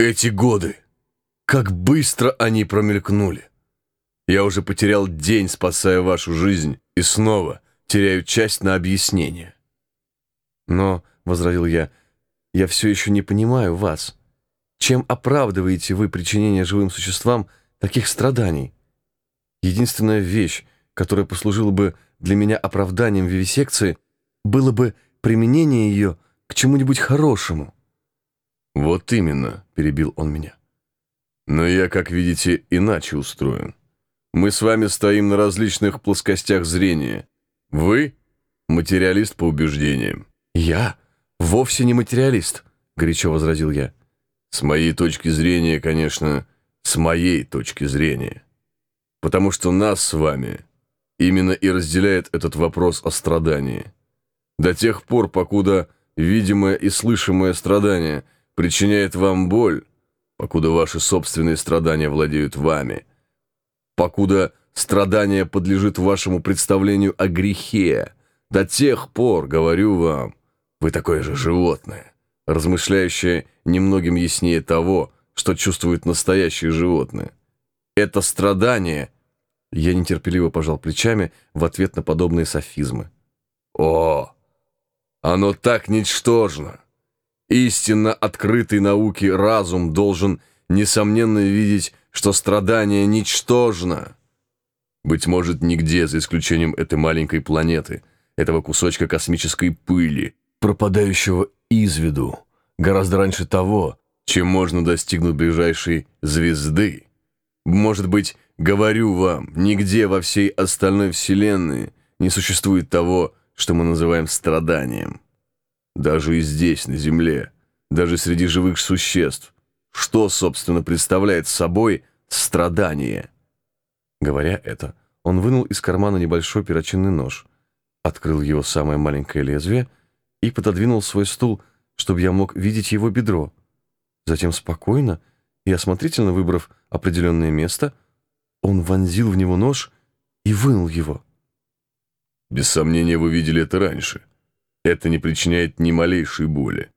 Эти годы, как быстро они промелькнули. Я уже потерял день, спасая вашу жизнь, и снова теряю часть на объяснение. Но, — возразил я, — я все еще не понимаю вас. Чем оправдываете вы причинение живым существам таких страданий? Единственная вещь, которая послужила бы для меня оправданием вивисекции, было бы применение ее к чему-нибудь хорошему. «Вот именно», — перебил он меня. «Но я, как видите, иначе устроен. Мы с вами стоим на различных плоскостях зрения. Вы — материалист по убеждениям. «Я вовсе не материалист», — горячо возразил я. «С моей точки зрения, конечно, с моей точки зрения. Потому что нас с вами именно и разделяет этот вопрос о страдании. До тех пор, покуда видимое и слышимое страдание причиняет вам боль, покуда ваши собственные страдания владеют вами, покуда страдание подлежит вашему представлению о грехе, до тех пор, говорю вам, вы такое же животное, размышляющее немногим яснее того, что чувствует настоящее животное. Это страдание... Я нетерпеливо пожал плечами в ответ на подобные софизмы. О, оно так ничтожно. Истинно открытый науке разум должен, несомненно, видеть, что страдание ничтожно. Быть может, нигде, за исключением этой маленькой планеты, этого кусочка космической пыли, пропадающего из виду, гораздо раньше того, чем можно достигнуть ближайшей звезды. Может быть, говорю вам, нигде во всей остальной Вселенной не существует того, что мы называем страданием. Даже и здесь, на Земле, даже среди живых существ, что, собственно, представляет собой страдание? Говоря это, он вынул из кармана небольшой перочинный нож, открыл его самое маленькое лезвие — и пододвинул свой стул, чтобы я мог видеть его бедро. Затем спокойно и осмотрительно выбрав определенное место, он вонзил в него нож и вынул его. Без сомнения, вы видели это раньше. Это не причиняет ни малейшей боли.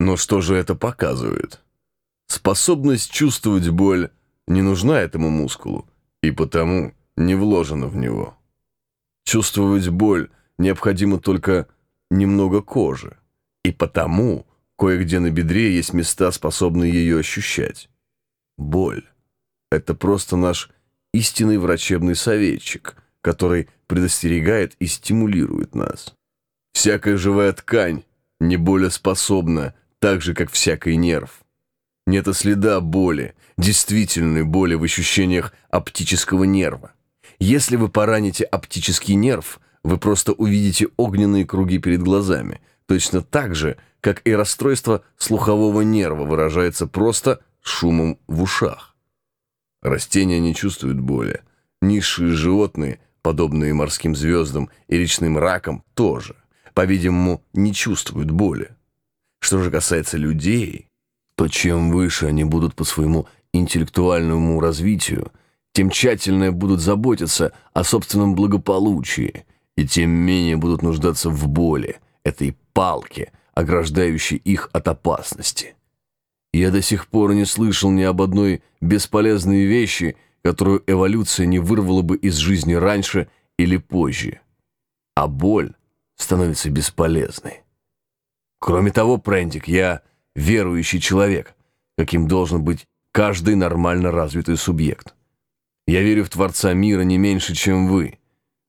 Но что же это показывает? Способность чувствовать боль не нужна этому мускулу, и потому не вложена в него. Чувствовать боль необходимо только немного кожи, и потому кое-где на бедре есть места, способные ее ощущать. Боль — это просто наш истинный врачебный советчик, который предостерегает и стимулирует нас. Всякая живая ткань не более способна, так же, как всякий нерв. Нет и следа боли, действительной боли в ощущениях оптического нерва. Если вы пораните оптический нерв, вы просто увидите огненные круги перед глазами, точно так же, как и расстройство слухового нерва выражается просто шумом в ушах. Растения не чувствуют боли. Низшие животные, подобные морским звездам и речным ракам, тоже, по-видимому, не чувствуют боли. Что же касается людей, то чем выше они будут по своему интеллектуальному развитию, тем тщательнее будут заботиться о собственном благополучии – и тем менее будут нуждаться в боли, этой палке, ограждающей их от опасности. Я до сих пор не слышал ни об одной бесполезной вещи, которую эволюция не вырвала бы из жизни раньше или позже. А боль становится бесполезной. Кроме того, Прендик, я верующий человек, каким должен быть каждый нормально развитый субъект. Я верю в Творца мира не меньше, чем вы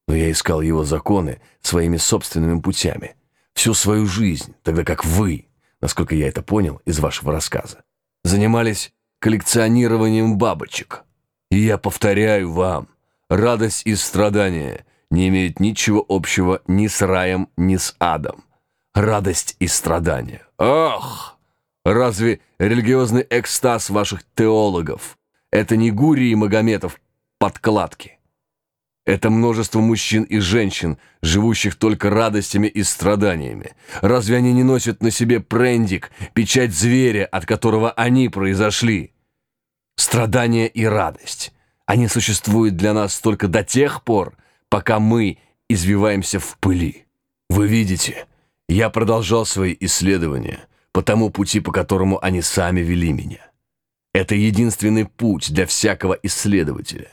но я искал его законы своими собственными путями. Всю свою жизнь, тогда как вы, насколько я это понял из вашего рассказа, занимались коллекционированием бабочек. И я повторяю вам, радость и страдания не имеют ничего общего ни с раем, ни с адом. Радость и страдания. Ах! Разве религиозный экстаз ваших теологов — это не Гурии и Магометов подкладки? Это множество мужчин и женщин, живущих только радостями и страданиями. Разве они не носят на себе прендик, печать зверя, от которого они произошли? Страдание и радость. Они существуют для нас только до тех пор, пока мы извиваемся в пыли. Вы видите, я продолжал свои исследования, по тому пути, по которому они сами вели меня. Это единственный путь для всякого исследователя.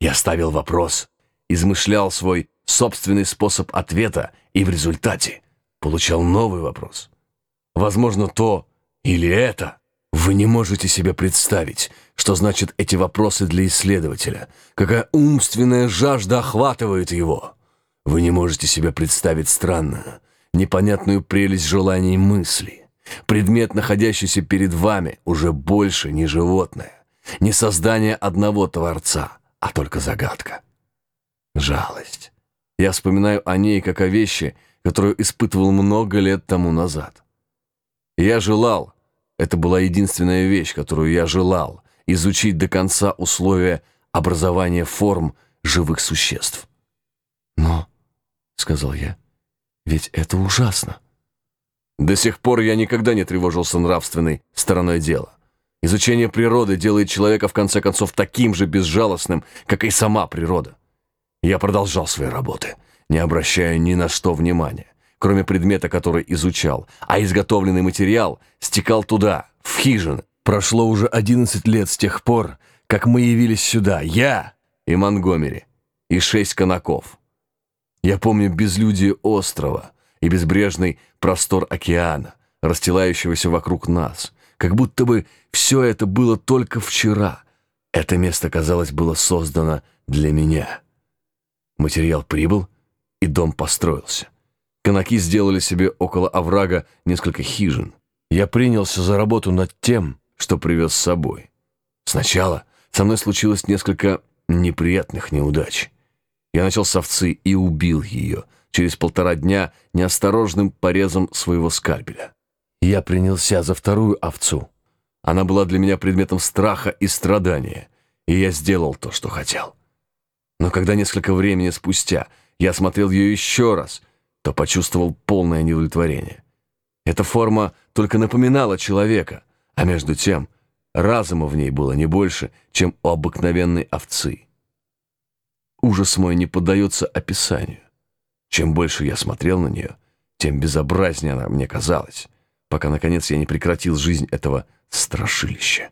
Я ставил вопрос, измышлял свой собственный способ ответа и в результате получал новый вопрос. Возможно, то или это. Вы не можете себе представить, что значит эти вопросы для исследователя, какая умственная жажда охватывает его. Вы не можете себе представить странную, непонятную прелесть желаний мысли. Предмет, находящийся перед вами, уже больше не животное, не создание одного Творца, а только загадка. Жалость. Я вспоминаю о ней как о вещи, которую испытывал много лет тому назад. Я желал, это была единственная вещь, которую я желал, изучить до конца условия образования форм живых существ. «Но», — сказал я, — «ведь это ужасно». До сих пор я никогда не тревожился нравственной стороной дела. Изучение природы делает человека в конце концов таким же безжалостным, как и сама природа. Я продолжал свои работы, не обращая ни на что внимания, кроме предмета, который изучал, а изготовленный материал стекал туда, в хижины. Прошло уже 11 лет с тех пор, как мы явились сюда, я и Монгомери, и шесть конаков. Я помню безлюдие острова, и безбрежный простор океана, расстилающегося вокруг нас, как будто бы все это было только вчера. Это место, казалось, было создано для меня. Материал прибыл, и дом построился. Канаки сделали себе около оврага несколько хижин. Я принялся за работу над тем, что привез с собой. Сначала со мной случилось несколько неприятных неудач. Я начал с овцы и убил ее — через полтора дня неосторожным порезом своего скальпеля. Я принялся за вторую овцу. Она была для меня предметом страха и страдания, и я сделал то, что хотел. Но когда несколько времени спустя я смотрел ее еще раз, то почувствовал полное неудовлетворение. Эта форма только напоминала человека, а между тем разума в ней было не больше, чем у обыкновенной овцы. Ужас мой не поддается описанию. Чем больше я смотрел на нее, тем безобразнее она мне казалась, пока, наконец, я не прекратил жизнь этого страшилища.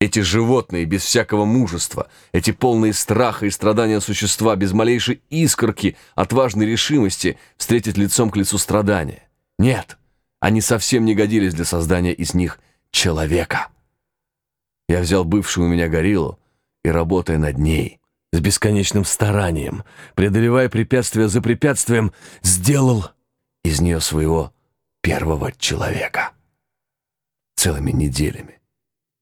Эти животные без всякого мужества, эти полные страха и страдания существа без малейшей искорки отважной решимости встретить лицом к лицу страдания. Нет, они совсем не годились для создания из них человека. Я взял бывшую у меня гориллу и, работая над ней, с бесконечным старанием, преодолевая препятствие за препятствием, сделал из нее своего первого человека. Целыми неделями,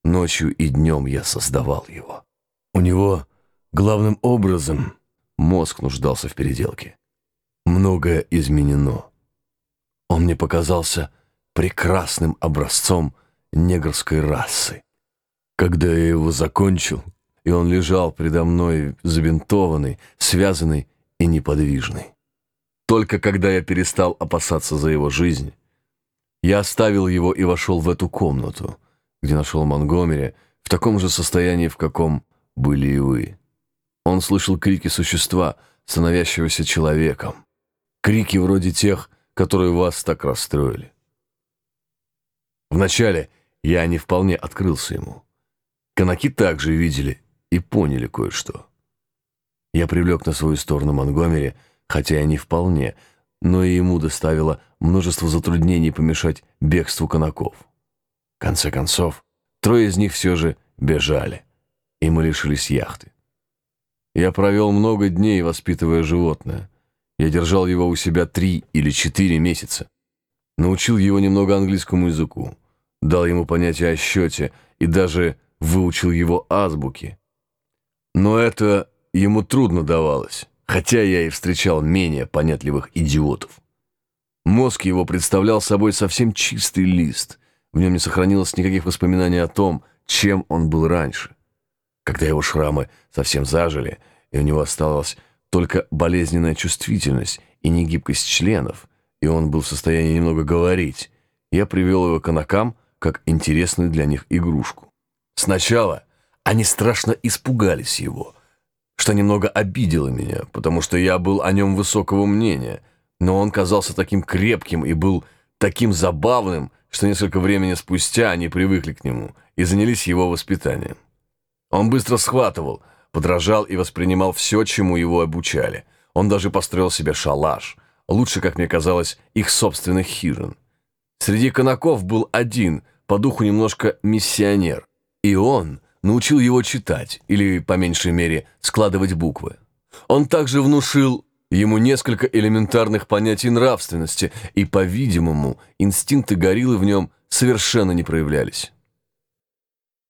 ночью и днем я создавал его. У него главным образом мозг нуждался в переделке. Многое изменено. Он мне показался прекрасным образцом негрской расы. Когда я его закончил, и он лежал предо мной забинтованный, связанный и неподвижный. Только когда я перестал опасаться за его жизнь, я оставил его и вошел в эту комнату, где нашел Монгомери в таком же состоянии, в каком были и вы. Он слышал крики существа, становящегося человеком. Крики вроде тех, которые вас так расстроили. Вначале я не вполне открылся ему. Канаки также видели и поняли кое-что. Я привлек на свою сторону Монгомери, хотя и не вполне, но и ему доставило множество затруднений помешать бегству конаков. В конце концов, трое из них все же бежали, и мы лишились яхты. Я провел много дней, воспитывая животное. Я держал его у себя три или четыре месяца. Научил его немного английскому языку, дал ему понятие о счете и даже выучил его азбуки, но это ему трудно давалось, хотя я и встречал менее понятливых идиотов. Мозг его представлял собой совсем чистый лист. В нем не сохранилось никаких воспоминаний о том, чем он был раньше. Когда его шрамы совсем зажили, и у него осталась только болезненная чувствительность и негибкость членов, и он был в состоянии немного говорить, я привел его к анакам как интересную для них игрушку. Сначала они страшно испугались его, что немного обидело меня, потому что я был о нем высокого мнения, но он казался таким крепким и был таким забавным, что несколько времени спустя они привыкли к нему и занялись его воспитанием. Он быстро схватывал, подражал и воспринимал все, чему его обучали. Он даже построил себе шалаш, лучше, как мне казалось, их собственных хижин. Среди конаков был один, по духу немножко миссионер, и он научил его читать, или, по меньшей мере, складывать буквы. Он также внушил ему несколько элементарных понятий нравственности, и, по-видимому, инстинкты гориллы в нем совершенно не проявлялись.